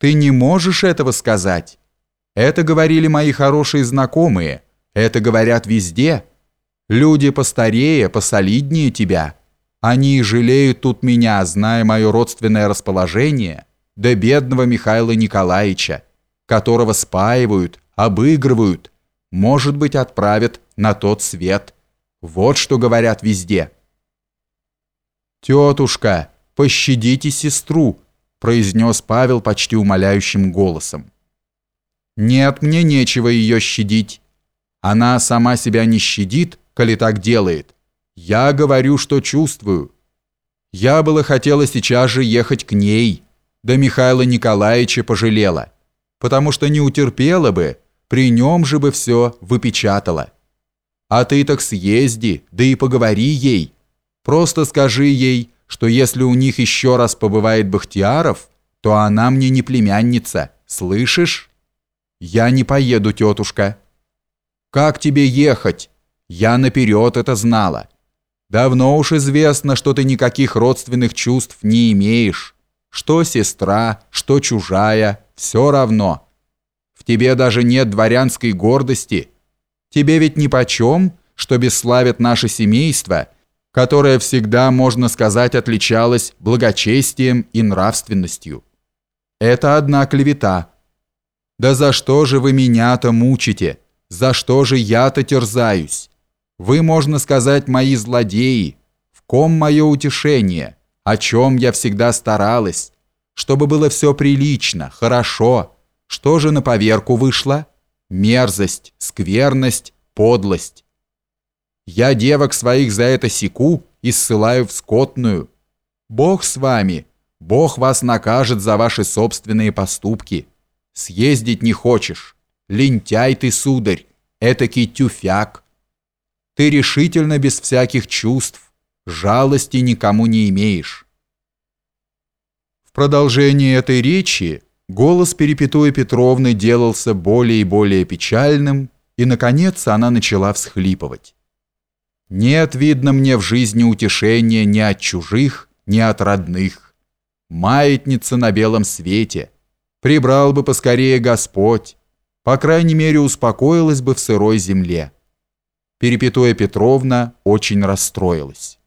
Ты не можешь этого сказать. Это говорили мои хорошие знакомые. Это говорят везде. Люди постарее, посолиднее тебя. Они жалеют тут меня, зная мое родственное расположение, да бедного Михаила Николаевича, которого спаивают, обыгрывают, может быть, отправят на тот свет. Вот что говорят везде. «Тетушка, пощадите сестру», произнес Павел почти умоляющим голосом. «Нет, мне нечего ее щадить. Она сама себя не щадит, коли так делает. Я говорю, что чувствую. Я было хотела сейчас же ехать к ней, да Михаила Николаевича пожалела, потому что не утерпела бы, при нем же бы все выпечатала. А ты так съезди, да и поговори ей. Просто скажи ей, что если у них еще раз побывает Бахтияров, то она мне не племянница, слышишь? Я не поеду, тетушка. Как тебе ехать? Я наперед это знала. Давно уж известно, что ты никаких родственных чувств не имеешь. Что сестра, что чужая, все равно. В тебе даже нет дворянской гордости. Тебе ведь нипочем, что бесславит наше семейство, которое всегда, можно сказать, отличалось благочестием и нравственностью. Это одна клевета. Да за что же вы меня-то мучите? За что же я-то терзаюсь? Вы, можно сказать, мои злодеи. В ком мое утешение? О чем я всегда старалась? Чтобы было все прилично, хорошо. Что же на поверку вышло? Мерзость, скверность, подлость. Я девок своих за это секу и ссылаю в скотную. Бог с вами, Бог вас накажет за ваши собственные поступки. Съездить не хочешь. Лентяй ты, сударь, этакий тюфяк. Ты решительно без всяких чувств, жалости никому не имеешь. В продолжении этой речи голос Перепетуя Петровны делался более и более печальным, и, наконец, она начала всхлипывать. «Нет, видно мне в жизни утешения ни от чужих, ни от родных. Маятница на белом свете. Прибрал бы поскорее Господь. По крайней мере, успокоилась бы в сырой земле». Перепетуя Петровна очень расстроилась.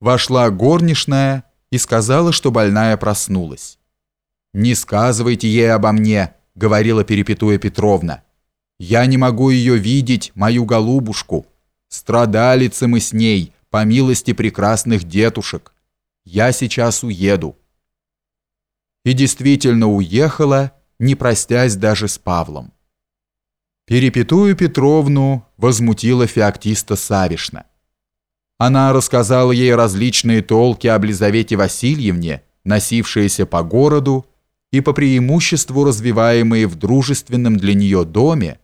Вошла горничная и сказала, что больная проснулась. «Не сказывайте ей обо мне», — говорила Перепетуя Петровна. «Я не могу ее видеть, мою голубушку. Страдалицы мы с ней, по милости прекрасных детушек. Я сейчас уеду». И действительно уехала, не простясь даже с Павлом. Перепетую Петровну возмутила феоктиста Савишна. Она рассказала ей различные толки об Лизавете Васильевне, носившиеся по городу и по преимуществу развиваемые в дружественном для нее доме,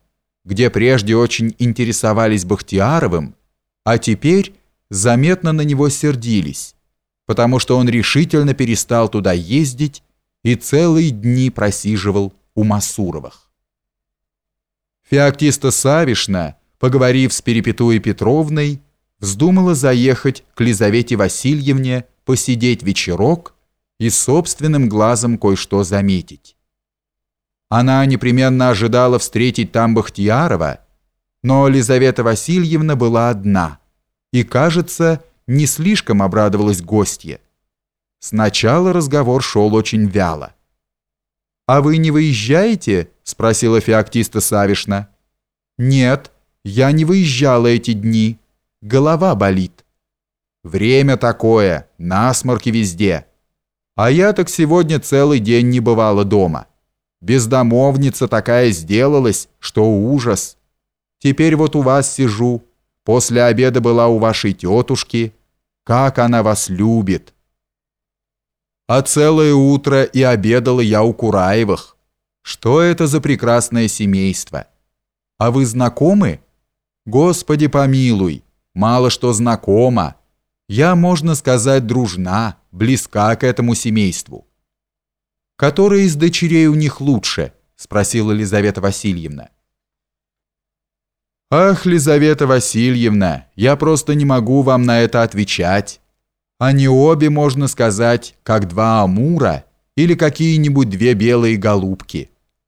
где прежде очень интересовались Бахтиаровым, а теперь заметно на него сердились, потому что он решительно перестал туда ездить и целые дни просиживал у Масуровых. Феоктиста Савишна, поговорив с Перепетуей Петровной, вздумала заехать к Лизавете Васильевне посидеть вечерок и собственным глазом кое-что заметить. Она непременно ожидала встретить там Бахтиярова, но Лизавета Васильевна была одна и, кажется, не слишком обрадовалась гостье. Сначала разговор шел очень вяло. «А вы не выезжаете?» – спросила Феоктиста Савишна. «Нет, я не выезжала эти дни. Голова болит». «Время такое, насморки везде. А я так сегодня целый день не бывала дома. Бездомовница такая сделалась, что ужас. Теперь вот у вас сижу. После обеда была у вашей тетушки. Как она вас любит!» а целое утро и обедала я у Кураевых. Что это за прекрасное семейство? А вы знакомы? Господи помилуй, мало что знакома. Я, можно сказать, дружна, близка к этому семейству. Которая из дочерей у них лучше? Спросила Елизавета Васильевна. Ах, Лизавета Васильевна, я просто не могу вам на это отвечать. Они обе, можно сказать, как два амура, или какие-нибудь две белые голубки –